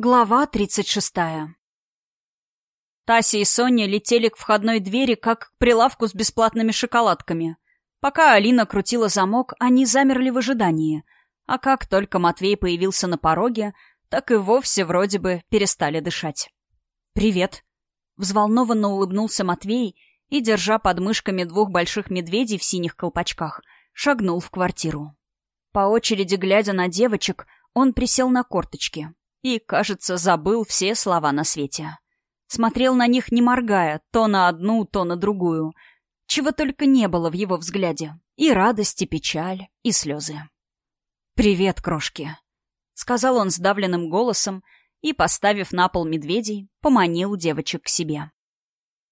Глава тридцать шестая. Тася и Соня летели к входной двери, как к прилавку с бесплатными шоколадками. Пока Алина крутила замок, они замерли в ожидании. А как только Матвей появился на пороге, так и вовсе вроде бы перестали дышать. «Привет!» — взволнованно улыбнулся Матвей и, держа под мышками двух больших медведей в синих колпачках, шагнул в квартиру. По очереди, глядя на девочек, он присел на корточки, и, кажется, забыл все слова на свете. Смотрел на них, не моргая, то на одну, то на другую. Чего только не было в его взгляде. И радость, и печаль, и слезы. «Привет, крошки», — сказал он сдавленным голосом и, поставив на пол медведей, поманил девочек к себе.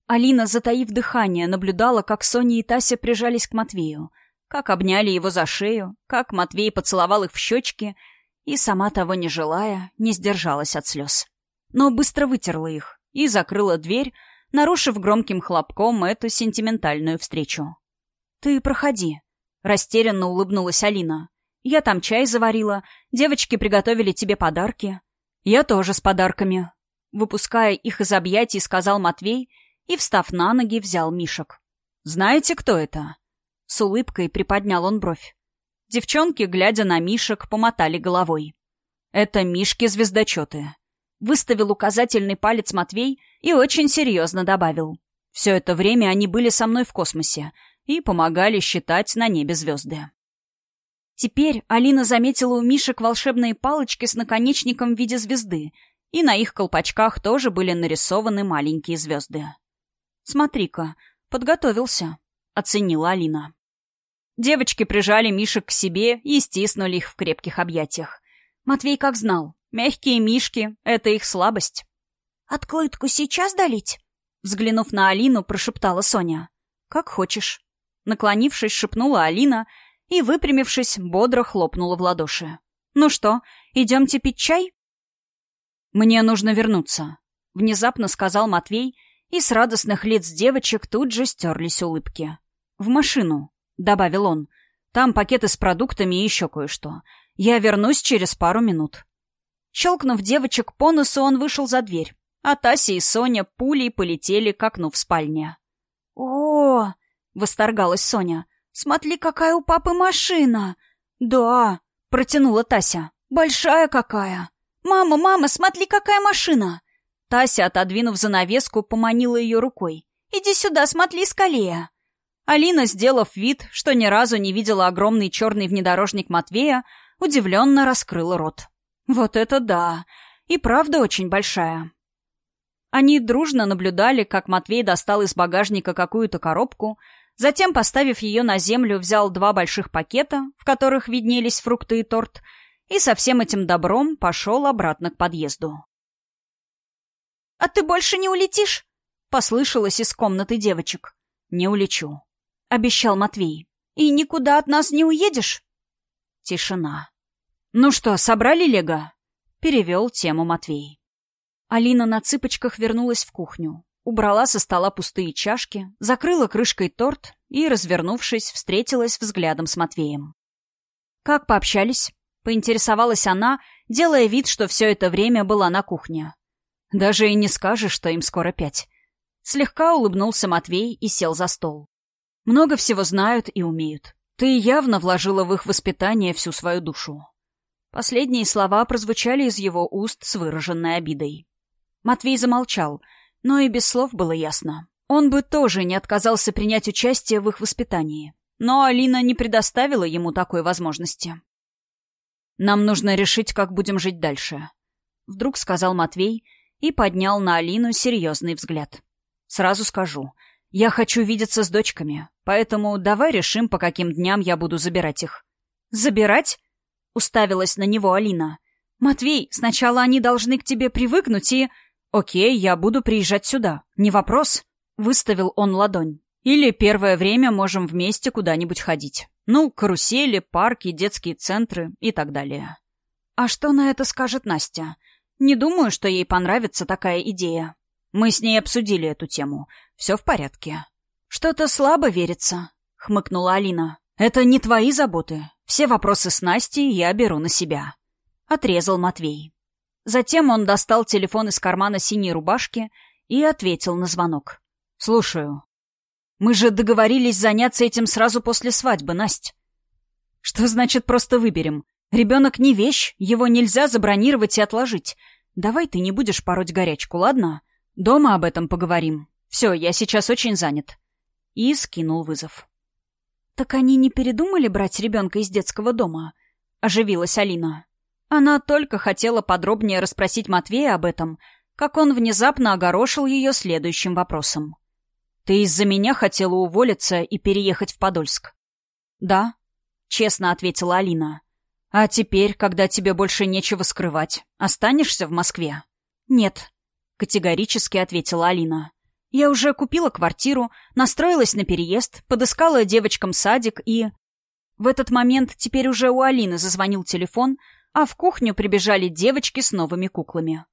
Алина, затаив дыхание, наблюдала, как Соня и Тася прижались к Матвею, как обняли его за шею, как Матвей поцеловал их в щечки — и, сама того не желая, не сдержалась от слез. Но быстро вытерла их и закрыла дверь, нарушив громким хлопком эту сентиментальную встречу. «Ты проходи», — растерянно улыбнулась Алина. «Я там чай заварила, девочки приготовили тебе подарки». «Я тоже с подарками», — выпуская их из объятий, сказал Матвей и, встав на ноги, взял Мишек. «Знаете, кто это?» С улыбкой приподнял он бровь. Девчонки, глядя на Мишек, помотали головой. «Это Мишки-звездочеты», — выставил указательный палец Матвей и очень серьезно добавил. «Все это время они были со мной в космосе и помогали считать на небе звезды». Теперь Алина заметила у Мишек волшебные палочки с наконечником в виде звезды, и на их колпачках тоже были нарисованы маленькие звезды. «Смотри-ка, подготовился», — оценила Алина. Девочки прижали Мишек к себе и стиснули их в крепких объятиях. Матвей как знал, мягкие мишки — это их слабость. «Открытку сейчас долить?» Взглянув на Алину, прошептала Соня. «Как хочешь». Наклонившись, шепнула Алина и, выпрямившись, бодро хлопнула в ладоши. «Ну что, идемте пить чай?» «Мне нужно вернуться», — внезапно сказал Матвей, и с радостных лиц девочек тут же стерлись улыбки. «В машину». — добавил он. «Там пакеты с продуктами и еще кое-что. Я вернусь через пару минут». Щелкнув девочек по носу, он вышел за дверь, а Тася и Соня пулей полетели к окну в спальне. «О!» — восторгалась Соня. «Смотри, какая у папы машина!» «Да!» — протянула Тася. «Большая какая!» «Мама, мама, смотри, какая машина!» Тася, отодвинув занавеску, поманила ее рукой. «Иди сюда, смотри, скалея!» Алина, сделав вид, что ни разу не видела огромный черный внедорожник Матвея, удивленно раскрыла рот. «Вот это да! И правда очень большая!» Они дружно наблюдали, как Матвей достал из багажника какую-то коробку, затем, поставив ее на землю, взял два больших пакета, в которых виднелись фрукты и торт, и со всем этим добром пошел обратно к подъезду. «А ты больше не улетишь?» — послышалось из комнаты девочек. «Не улечу», — обещал Матвей. «И никуда от нас не уедешь?» Тишина. «Ну что, собрали лего?» — перевел тему Матвей. Алина на цыпочках вернулась в кухню, убрала со стола пустые чашки, закрыла крышкой торт и, развернувшись, встретилась взглядом с Матвеем. «Как пообщались?» — поинтересовалась она, делая вид, что все это время была на кухне. «Даже и не скажешь, что им скоро пять». Слегка улыбнулся Матвей и сел за стол. Много всего знают и умеют. Ты явно вложила в их воспитание всю свою душу. Последние слова прозвучали из его уст с выраженной обидой. Матвей замолчал, но и без слов было ясно. Он бы тоже не отказался принять участие в их воспитании. Но Алина не предоставила ему такой возможности. «Нам нужно решить, как будем жить дальше», — вдруг сказал Матвей и поднял на Алину серьезный взгляд. «Сразу скажу, я хочу видеться с дочками, поэтому давай решим, по каким дням я буду забирать их». «Забирать?» — уставилась на него Алина. «Матвей, сначала они должны к тебе привыкнуть и...» «Окей, я буду приезжать сюда. Не вопрос», — выставил он ладонь. «Или первое время можем вместе куда-нибудь ходить. Ну, карусели, парки, детские центры и так далее». «А что на это скажет Настя? Не думаю, что ей понравится такая идея». Мы с ней обсудили эту тему. Все в порядке. Что-то слабо верится, хмыкнула Алина. Это не твои заботы. Все вопросы с Настей я беру на себя. Отрезал Матвей. Затем он достал телефон из кармана синей рубашки и ответил на звонок. «Слушаю. Мы же договорились заняться этим сразу после свадьбы, Насть». «Что значит просто выберем? Ребенок не вещь, его нельзя забронировать и отложить. Давай ты не будешь пороть горячку, ладно? Дома об этом поговорим. Все, я сейчас очень занят». И скинул вызов. «Так они не передумали брать ребенка из детского дома?» — оживилась Алина. Она только хотела подробнее расспросить Матвея об этом, как он внезапно огорошил ее следующим вопросом. «Ты из-за меня хотела уволиться и переехать в Подольск?» «Да», — честно ответила Алина. «А теперь, когда тебе больше нечего скрывать, останешься в Москве?» «Нет», — категорически ответила Алина. «Я уже купила квартиру, настроилась на переезд, подыскала девочкам садик и...» В этот момент теперь уже у Алины зазвонил телефон, а в кухню прибежали девочки с новыми куклами.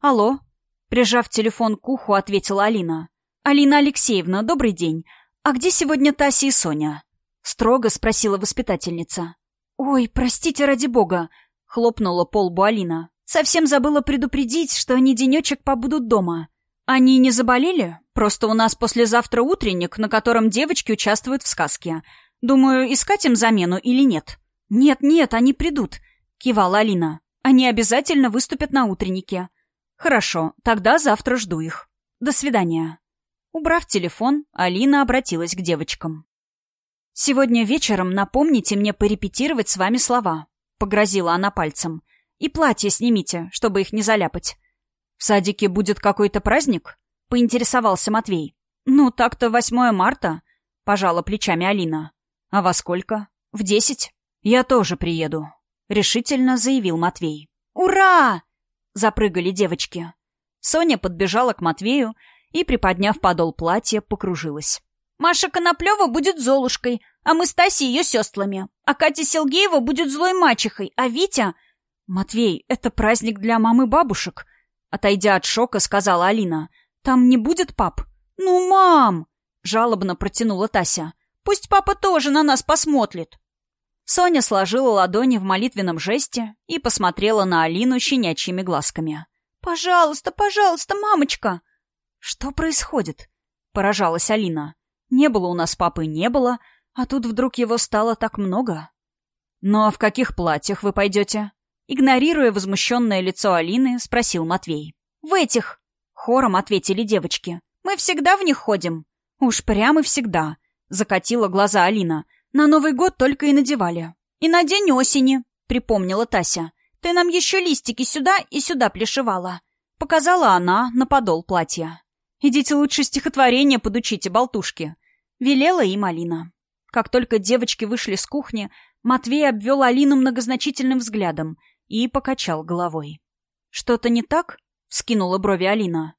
«Алло?» Прижав телефон к уху, ответила Алина. «Алина Алексеевна, добрый день. А где сегодня Тася и Соня?» Строго спросила воспитательница. «Ой, простите ради бога!» — хлопнула полбу Алина. «Совсем забыла предупредить, что они денечек побудут дома. Они не заболели? Просто у нас послезавтра утренник, на котором девочки участвуют в сказке. Думаю, искать им замену или нет?» «Нет-нет, они придут», — кивала Алина. «Они обязательно выступят на утреннике». «Хорошо, тогда завтра жду их. До свидания». Убрав телефон, Алина обратилась к девочкам. «Сегодня вечером напомните мне порепетировать с вами слова», — погрозила она пальцем. «И платье снимите, чтобы их не заляпать». «В садике будет какой-то праздник?» — поинтересовался Матвей. «Ну, так-то 8 марта», — пожала плечами Алина. «А во сколько?» «В десять?» «Я тоже приеду», — решительно заявил Матвей. «Ура!» — запрыгали девочки. Соня подбежала к Матвею и, приподняв подол платья, покружилась. Маша Коноплева будет Золушкой, а мы с Тасей ее сестрами. А Катя Сергеева будет злой мачехой, а Витя... «Матвей, это праздник для мамы бабушек», — отойдя от шока, сказала Алина. «Там не будет пап?» «Ну, мам!» — жалобно протянула Тася. «Пусть папа тоже на нас посмотрит». Соня сложила ладони в молитвенном жесте и посмотрела на Алину щенячьими глазками. «Пожалуйста, пожалуйста, мамочка!» «Что происходит?» — поражалась Алина. Не было у нас папы, не было, а тут вдруг его стало так много. «Ну а в каких платьях вы пойдете?» Игнорируя возмущенное лицо Алины, спросил Матвей. «В этих!» — хором ответили девочки. «Мы всегда в них ходим». «Уж прямо всегда», — закатила глаза Алина. «На Новый год только и надевали». «И на день осени», — припомнила Тася. «Ты нам еще листики сюда и сюда плешивала». Показала она на подол платья. Идите лучше стихотворение подучите, болтушки. Велела им Алина. Как только девочки вышли с кухни, Матвей обвел Алину многозначительным взглядом и покачал головой. «Что-то не так?» — вскинула брови Алина.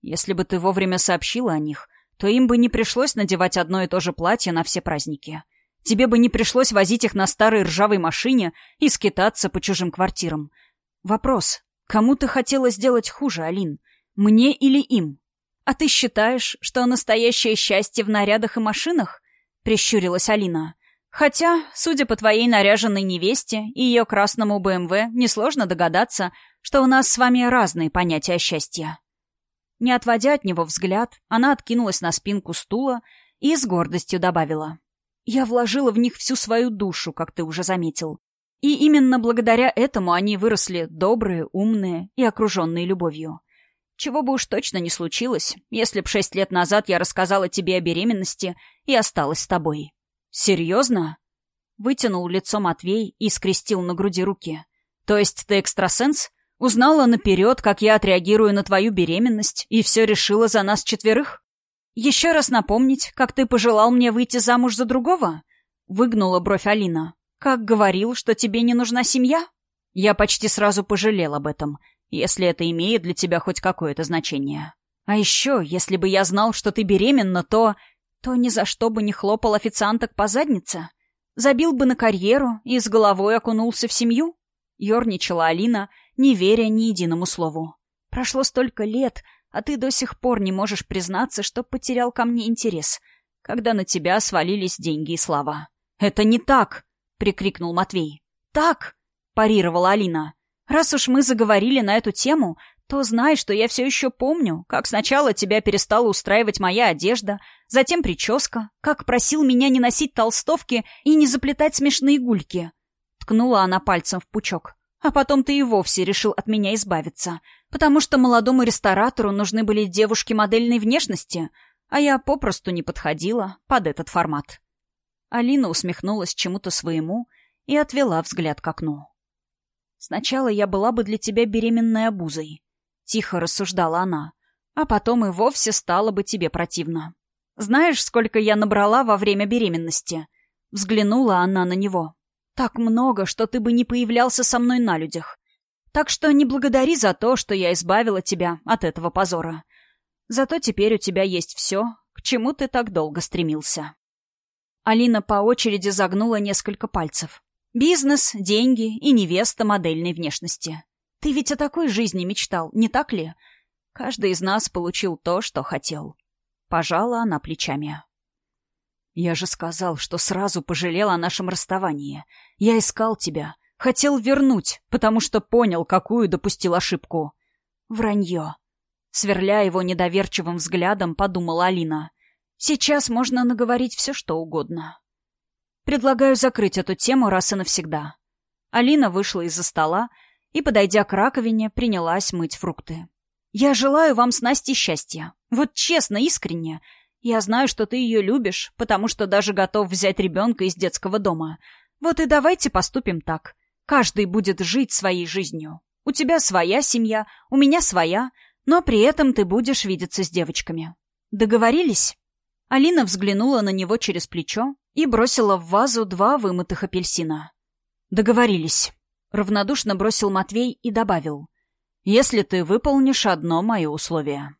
«Если бы ты вовремя сообщила о них, то им бы не пришлось надевать одно и то же платье на все праздники. Тебе бы не пришлось возить их на старой ржавой машине и скитаться по чужим квартирам. Вопрос, кому ты хотела сделать хуже, Алин? Мне или им?» «А ты считаешь, что настоящее счастье в нарядах и машинах?» — прищурилась Алина. «Хотя, судя по твоей наряженной невесте и ее красному БМВ, несложно догадаться, что у нас с вами разные понятия счастья». Не отводя от него взгляд, она откинулась на спинку стула и с гордостью добавила. «Я вложила в них всю свою душу, как ты уже заметил. И именно благодаря этому они выросли добрые, умные и окруженные любовью. Чего бы уж точно не случилось, если б шесть лет назад я рассказала тебе о беременности и осталась с тобой. Серьезно? Вытянул лицо Матвей и скрестил на груди руки. То есть ты экстрасенс? Узнала наперед, как я отреагирую на твою беременность, и все решила за нас четверых? Еще раз напомнить, как ты пожелал мне выйти замуж за другого? Выгнула бровь Алина. Как говорил, что тебе не нужна семья? Я почти сразу пожалел об этом — если это имеет для тебя хоть какое-то значение. А еще, если бы я знал, что ты беременна, то... то ни за что бы не хлопал официанток по заднице. Забил бы на карьеру и с головой окунулся в семью. Ёрничала Алина, не веря ни единому слову. Прошло столько лет, а ты до сих пор не можешь признаться, что потерял ко мне интерес, когда на тебя свалились деньги и слава. «Это не так!» — прикрикнул Матвей. «Так!» — парировала Алина. Раз уж мы заговорили на эту тему, то знай, что я все еще помню, как сначала тебя перестала устраивать моя одежда, затем прическа, как просил меня не носить толстовки и не заплетать смешные гульки. Ткнула она пальцем в пучок. А потом ты и вовсе решил от меня избавиться, потому что молодому ресторатору нужны были девушки модельной внешности, а я попросту не подходила под этот формат. Алина усмехнулась чему-то своему и отвела взгляд к окну. «Сначала я была бы для тебя беременной обузой», — тихо рассуждала она, «а потом и вовсе стало бы тебе противно. Знаешь, сколько я набрала во время беременности?» Взглянула она на него. «Так много, что ты бы не появлялся со мной на людях. Так что не благодари за то, что я избавила тебя от этого позора. Зато теперь у тебя есть все, к чему ты так долго стремился». Алина по очереди загнула несколько пальцев. Бизнес, деньги и невеста модельной внешности. Ты ведь о такой жизни мечтал, не так ли? Каждый из нас получил то, что хотел. Пожала она плечами. Я же сказал, что сразу пожалел о нашем расставании. Я искал тебя, хотел вернуть, потому что понял, какую допустил ошибку. Вранье. Сверля его недоверчивым взглядом, подумала Алина. Сейчас можно наговорить все, что угодно. Предлагаю закрыть эту тему раз и навсегда. Алина вышла из-за стола и, подойдя к раковине, принялась мыть фрукты. Я желаю вам с Настей счастья. Вот честно, искренне. Я знаю, что ты ее любишь, потому что даже готов взять ребенка из детского дома. Вот и давайте поступим так. Каждый будет жить своей жизнью. У тебя своя семья, у меня своя, но при этом ты будешь видеться с девочками. Договорились? Алина взглянула на него через плечо и бросила в вазу два вымытых апельсина. «Договорились», — равнодушно бросил Матвей и добавил. «Если ты выполнишь одно мое условие».